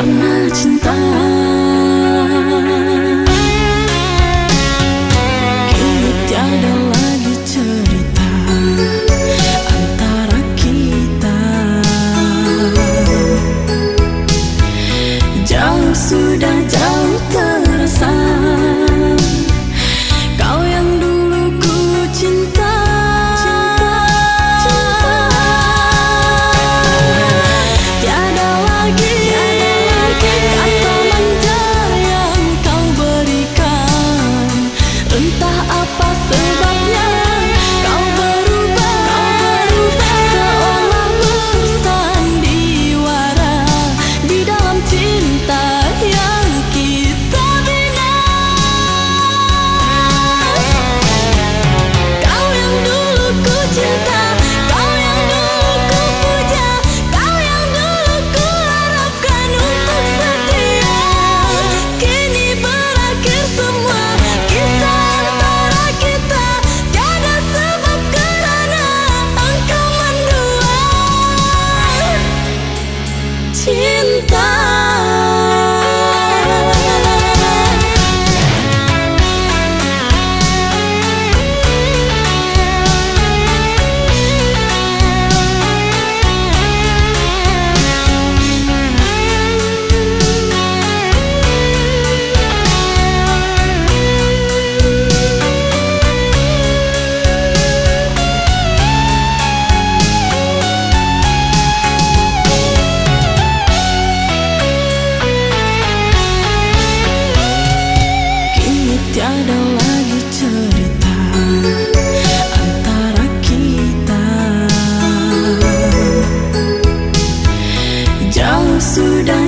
Karena cinta. Kini tiada lagi cerita Antara kita. Jauh sudah jauh terasa ada lagi cerita antara kita. Jauh sudah